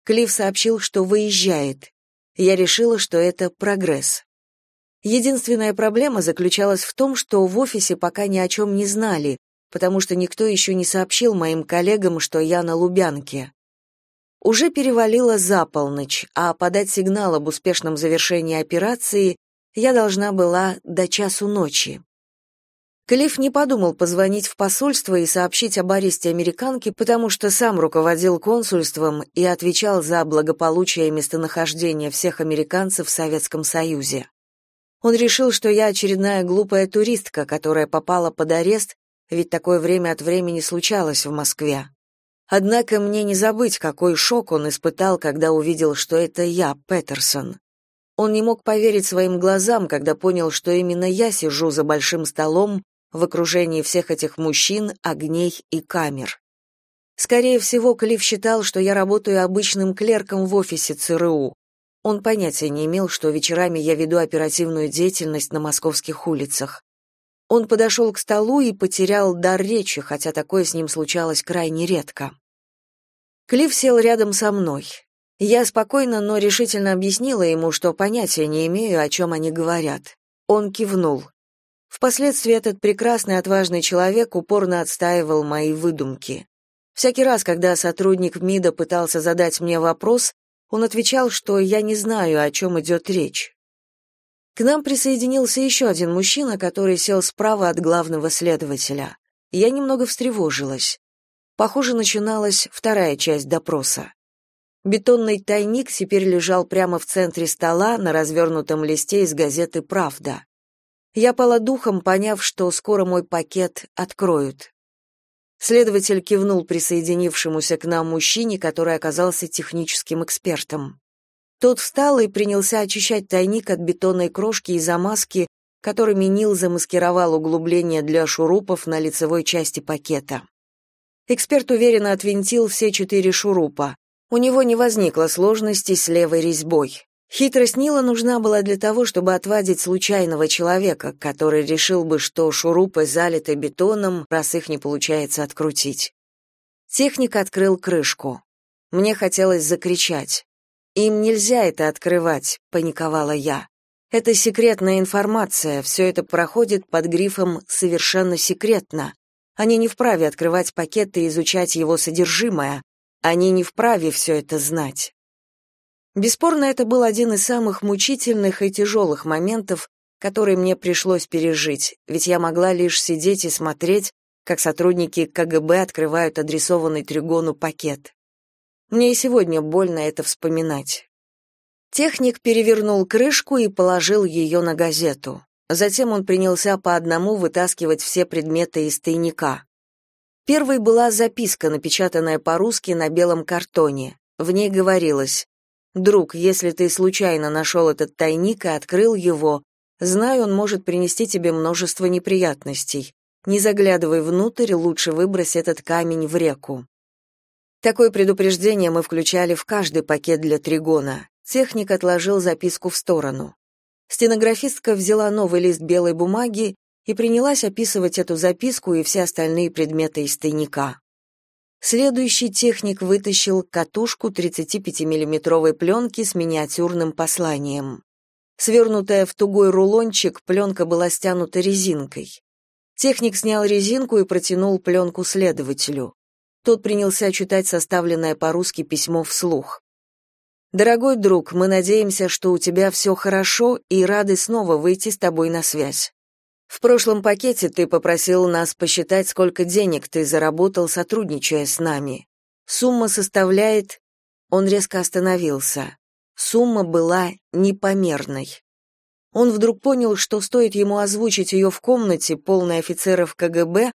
Клифф сообщил, что выезжает. Я решила, что это прогресс. Единственная проблема заключалась в том, что в офисе пока ни о чем не знали, потому что никто еще не сообщил моим коллегам, что я на Лубянке. Уже перевалило за полночь, а подать сигнал об успешном завершении операции я должна была до часу ночи. Клифф не подумал позвонить в посольство и сообщить об аресте американки, потому что сам руководил консульством и отвечал за благополучие и местонахождение всех американцев в Советском Союзе. Он решил, что я очередная глупая туристка, которая попала под арест, ведь такое время от времени случалось в Москве. Однако мне не забыть, какой шок он испытал, когда увидел, что это я, Петерсон. Он не мог поверить своим глазам, когда понял, что именно я сижу за большим столом в окружении всех этих мужчин, огней и камер. Скорее всего, Клифф считал, что я работаю обычным клерком в офисе ЦРУ. Он понятия не имел, что вечерами я веду оперативную деятельность на московских улицах. Он подошел к столу и потерял дар речи, хотя такое с ним случалось крайне редко. Клифф сел рядом со мной. Я спокойно, но решительно объяснила ему, что понятия не имею, о чем они говорят. Он кивнул. Впоследствии этот прекрасный отважный человек упорно отстаивал мои выдумки. Всякий раз, когда сотрудник МИДа пытался задать мне вопрос, он отвечал, что я не знаю, о чем идет речь. К нам присоединился еще один мужчина, который сел справа от главного следователя. Я немного встревожилась. Похоже, начиналась вторая часть допроса. Бетонный тайник теперь лежал прямо в центре стола на развернутом листе из газеты «Правда». Я пала духом, поняв, что скоро мой пакет откроют. Следователь кивнул присоединившемуся к нам мужчине, который оказался техническим экспертом. Тот встал и принялся очищать тайник от бетонной крошки и замазки, которыми Нил замаскировал углубление для шурупов на лицевой части пакета. Эксперт уверенно отвинтил все четыре шурупа. У него не возникло сложностей с левой резьбой. Хитрость Нила нужна была для того, чтобы отвадить случайного человека, который решил бы, что шурупы залиты бетоном, раз их не получается открутить. Техник открыл крышку. Мне хотелось закричать. «Им нельзя это открывать», — паниковала я. «Это секретная информация, все это проходит под грифом «совершенно секретно». Они не вправе открывать пакет и изучать его содержимое, они не вправе все это знать. Бесспорно, это был один из самых мучительных и тяжелых моментов, которые мне пришлось пережить, ведь я могла лишь сидеть и смотреть, как сотрудники КГБ открывают адресованный Тригону пакет. Мне и сегодня больно это вспоминать. Техник перевернул крышку и положил ее на газету. Затем он принялся по одному вытаскивать все предметы из тайника. Первой была записка, напечатанная по-русски на белом картоне. В ней говорилось «Друг, если ты случайно нашел этот тайник и открыл его, знай, он может принести тебе множество неприятностей. Не заглядывай внутрь, лучше выбрось этот камень в реку». Такое предупреждение мы включали в каждый пакет для тригона. Техник отложил записку в сторону. Стенографистка взяла новый лист белой бумаги и принялась описывать эту записку и все остальные предметы из тайника. Следующий техник вытащил катушку 35-миллиметровой пленки с миниатюрным посланием. Свернутая в тугой рулончик, пленка была стянута резинкой. Техник снял резинку и протянул пленку следователю. Тот принялся читать составленное по-русски письмо вслух. «Дорогой друг, мы надеемся, что у тебя все хорошо и рады снова выйти с тобой на связь. В прошлом пакете ты попросил нас посчитать, сколько денег ты заработал, сотрудничая с нами. Сумма составляет... Он резко остановился. Сумма была непомерной. Он вдруг понял, что стоит ему озвучить ее в комнате, полной офицеров КГБ,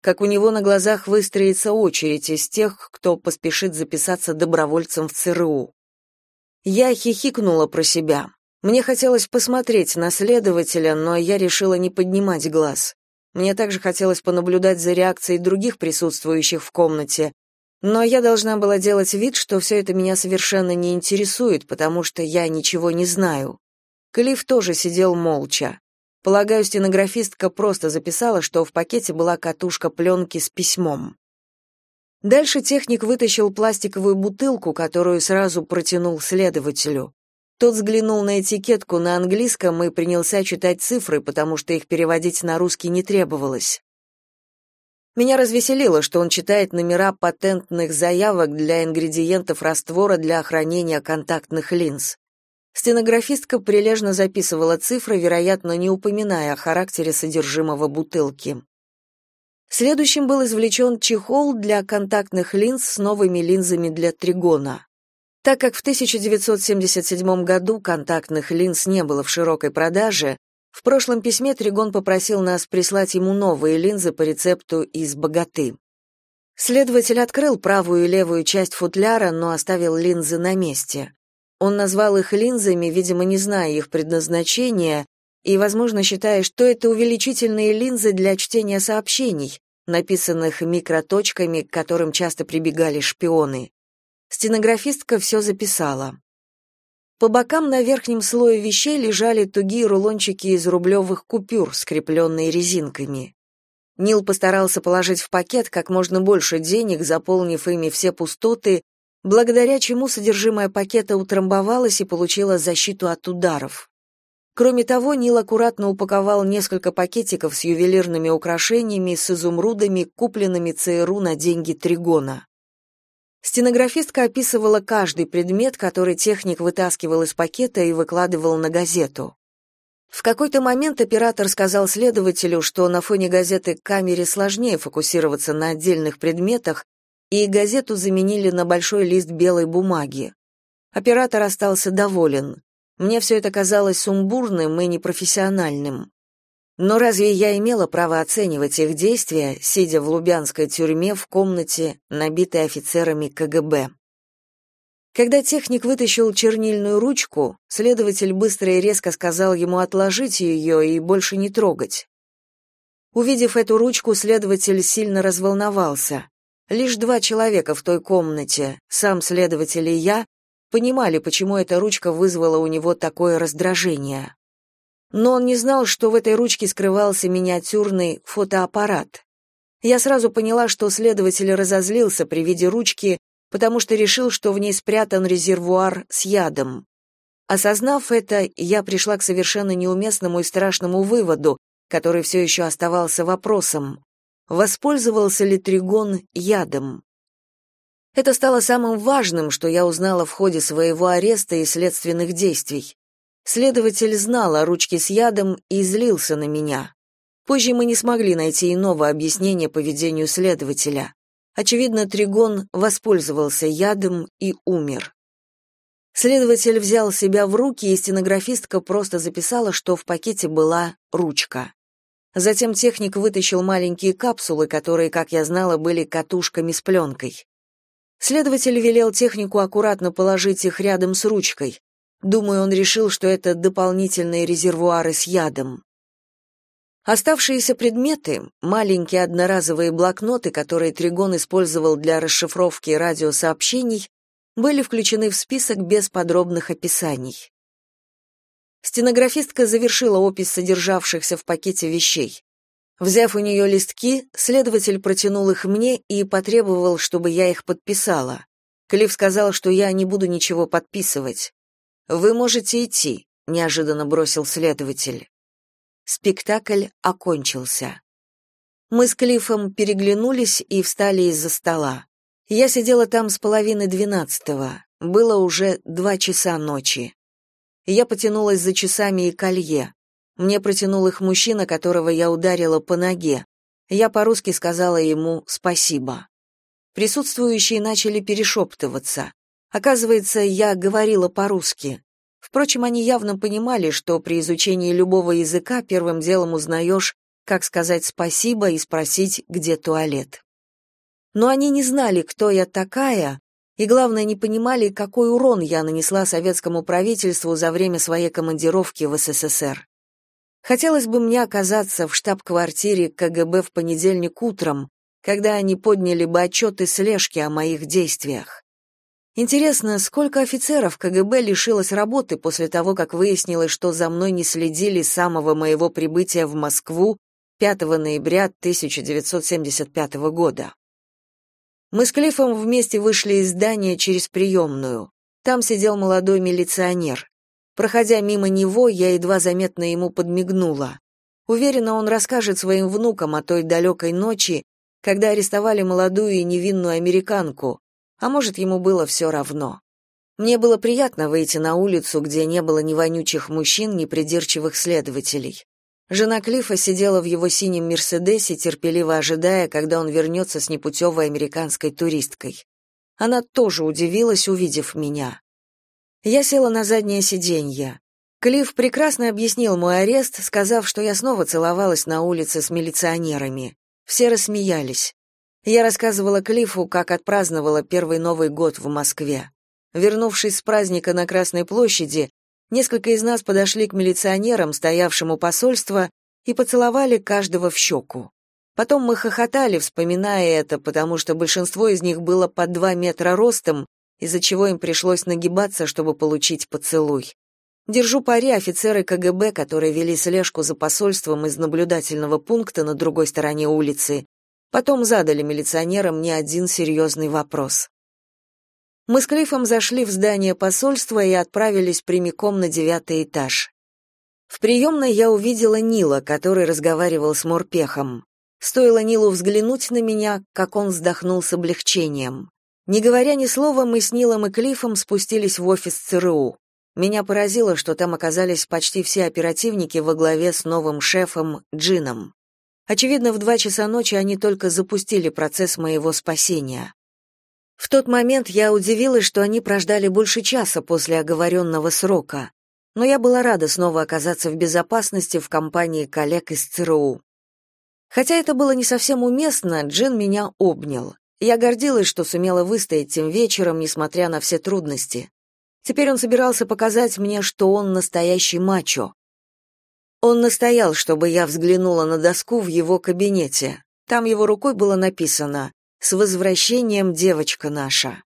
как у него на глазах выстроится очередь из тех, кто поспешит записаться добровольцем в ЦРУ. Я хихикнула про себя. Мне хотелось посмотреть на следователя, но я решила не поднимать глаз. Мне также хотелось понаблюдать за реакцией других присутствующих в комнате, но я должна была делать вид, что все это меня совершенно не интересует, потому что я ничего не знаю. Клифф тоже сидел молча. Полагаю, стенографистка просто записала, что в пакете была катушка пленки с письмом. Дальше техник вытащил пластиковую бутылку, которую сразу протянул следователю. Тот взглянул на этикетку на английском и принялся читать цифры, потому что их переводить на русский не требовалось. Меня развеселило, что он читает номера патентных заявок для ингредиентов раствора для хранения контактных линз. Стенографистка прилежно записывала цифры, вероятно, не упоминая о характере содержимого бутылки. Следующим был извлечен чехол для контактных линз с новыми линзами для тригона. Так как в 1977 году контактных линз не было в широкой продаже, в прошлом письме Тригон попросил нас прислать ему новые линзы по рецепту из «Богаты». Следователь открыл правую и левую часть футляра, но оставил линзы на месте. Он назвал их линзами, видимо, не зная их предназначения, и, возможно, считая, что это увеличительные линзы для чтения сообщений, написанных микроточками, к которым часто прибегали шпионы. Стенографистка все записала. По бокам на верхнем слое вещей лежали тугие рулончики из рублевых купюр, скрепленные резинками. Нил постарался положить в пакет как можно больше денег, заполнив ими все пустоты, благодаря чему содержимое пакета утрамбовалось и получило защиту от ударов. Кроме того, Нил аккуратно упаковал несколько пакетиков с ювелирными украшениями с изумрудами, купленными ЦРУ на деньги Тригона. Стенографистка описывала каждый предмет, который техник вытаскивал из пакета и выкладывал на газету. В какой-то момент оператор сказал следователю, что на фоне газеты камере сложнее фокусироваться на отдельных предметах, и газету заменили на большой лист белой бумаги. Оператор остался доволен. Мне все это казалось сумбурным и непрофессиональным. Но разве я имела право оценивать их действия, сидя в лубянской тюрьме в комнате, набитой офицерами КГБ? Когда техник вытащил чернильную ручку, следователь быстро и резко сказал ему отложить ее и больше не трогать. Увидев эту ручку, следователь сильно разволновался. Лишь два человека в той комнате, сам следователь и я, понимали, почему эта ручка вызвала у него такое раздражение. Но он не знал, что в этой ручке скрывался миниатюрный фотоаппарат. Я сразу поняла, что следователь разозлился при виде ручки потому что решил, что в ней спрятан резервуар с ядом. Осознав это, я пришла к совершенно неуместному и страшному выводу, который все еще оставался вопросом. Воспользовался ли Тригон ядом? Это стало самым важным, что я узнала в ходе своего ареста и следственных действий. Следователь знал о ручке с ядом и злился на меня. Позже мы не смогли найти иного объяснения поведению следователя. Очевидно, Тригон воспользовался ядом и умер. Следователь взял себя в руки, и стенографистка просто записала, что в пакете была ручка. Затем техник вытащил маленькие капсулы, которые, как я знала, были катушками с пленкой. Следователь велел технику аккуратно положить их рядом с ручкой. Думаю, он решил, что это дополнительные резервуары с ядом. Оставшиеся предметы, маленькие одноразовые блокноты, которые Тригон использовал для расшифровки радиосообщений, были включены в список без подробных описаний. Стенографистка завершила опись содержавшихся в пакете вещей. Взяв у нее листки, следователь протянул их мне и потребовал, чтобы я их подписала. Клифф сказал, что я не буду ничего подписывать. «Вы можете идти», — неожиданно бросил следователь. Спектакль окончился. Мы с Клиффом переглянулись и встали из-за стола. Я сидела там с половины двенадцатого. Было уже два часа ночи. Я потянулась за часами и колье. Мне протянул их мужчина, которого я ударила по ноге. Я по-русски сказала ему «спасибо». Присутствующие начали перешептываться. Оказывается, я говорила по-русски. Впрочем, они явно понимали, что при изучении любого языка первым делом узнаешь, как сказать спасибо и спросить, где туалет. Но они не знали, кто я такая, и, главное, не понимали, какой урон я нанесла советскому правительству за время своей командировки в СССР. Хотелось бы мне оказаться в штаб-квартире КГБ в понедельник утром, когда они подняли бы отчеты слежки о моих действиях. Интересно, сколько офицеров КГБ лишилось работы после того, как выяснилось, что за мной не следили с самого моего прибытия в Москву 5 ноября 1975 года. Мы с Клиффом вместе вышли из здания через приемную. Там сидел молодой милиционер. Проходя мимо него, я едва заметно ему подмигнула. Уверена, он расскажет своим внукам о той далекой ночи, когда арестовали молодую и невинную американку, а может, ему было все равно. Мне было приятно выйти на улицу, где не было ни вонючих мужчин, ни придирчивых следователей. Жена Клифа сидела в его синем Мерседесе, терпеливо ожидая, когда он вернется с непутевой американской туристкой. Она тоже удивилась, увидев меня. Я села на заднее сиденье. Клифф прекрасно объяснил мой арест, сказав, что я снова целовалась на улице с милиционерами. Все рассмеялись. Я рассказывала Клифу, как отпраздновала первый Новый год в Москве. Вернувшись с праздника на Красной площади, несколько из нас подошли к милиционерам, стоявшим у посольства, и поцеловали каждого в щеку. Потом мы хохотали, вспоминая это, потому что большинство из них было под два метра ростом, из-за чего им пришлось нагибаться, чтобы получить поцелуй. Держу пари, офицеры КГБ, которые вели слежку за посольством из наблюдательного пункта на другой стороне улицы, Потом задали милиционерам не один серьезный вопрос. Мы с Клиффом зашли в здание посольства и отправились прямиком на девятый этаж. В приемной я увидела Нила, который разговаривал с Морпехом. Стоило Нилу взглянуть на меня, как он вздохнул с облегчением. Не говоря ни слова, мы с Нилом и Клиффом спустились в офис ЦРУ. Меня поразило, что там оказались почти все оперативники во главе с новым шефом Джином. Очевидно, в два часа ночи они только запустили процесс моего спасения. В тот момент я удивилась, что они прождали больше часа после оговоренного срока, но я была рада снова оказаться в безопасности в компании коллег из ЦРУ. Хотя это было не совсем уместно, Джин меня обнял. Я гордилась, что сумела выстоять тем вечером, несмотря на все трудности. Теперь он собирался показать мне, что он настоящий мачо. Он настоял, чтобы я взглянула на доску в его кабинете. Там его рукой было написано «С возвращением, девочка наша».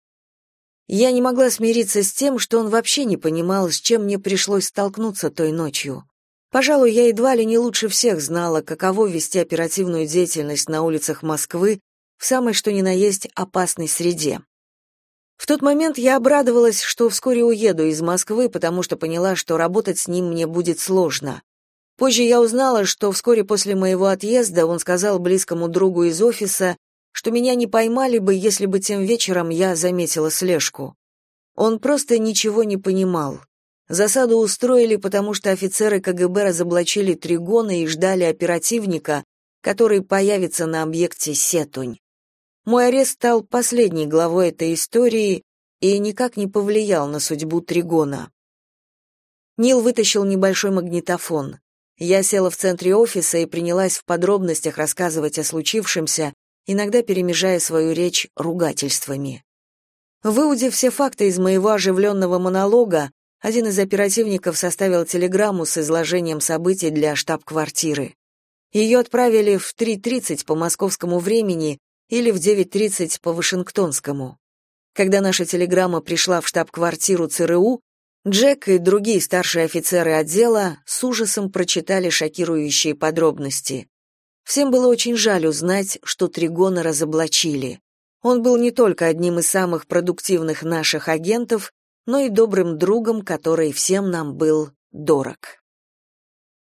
Я не могла смириться с тем, что он вообще не понимал, с чем мне пришлось столкнуться той ночью. Пожалуй, я едва ли не лучше всех знала, каково вести оперативную деятельность на улицах Москвы в самой что ни на есть опасной среде. В тот момент я обрадовалась, что вскоре уеду из Москвы, потому что поняла, что работать с ним мне будет сложно. Позже я узнала, что вскоре после моего отъезда он сказал близкому другу из офиса, что меня не поймали бы, если бы тем вечером я заметила слежку. Он просто ничего не понимал. Засаду устроили, потому что офицеры КГБ разоблачили Тригона и ждали оперативника, который появится на объекте Сетунь. Мой арест стал последней главой этой истории и никак не повлиял на судьбу Тригона. Нил вытащил небольшой магнитофон. Я села в центре офиса и принялась в подробностях рассказывать о случившемся, иногда перемежая свою речь ругательствами. Выудив все факты из моего оживленного монолога, один из оперативников составил телеграмму с изложением событий для штаб-квартиры. Ее отправили в 3.30 по московскому времени или в 9.30 по вашингтонскому. Когда наша телеграмма пришла в штаб-квартиру ЦРУ, Джек и другие старшие офицеры отдела с ужасом прочитали шокирующие подробности. Всем было очень жаль узнать, что Тригона разоблачили. Он был не только одним из самых продуктивных наших агентов, но и добрым другом, который всем нам был дорог.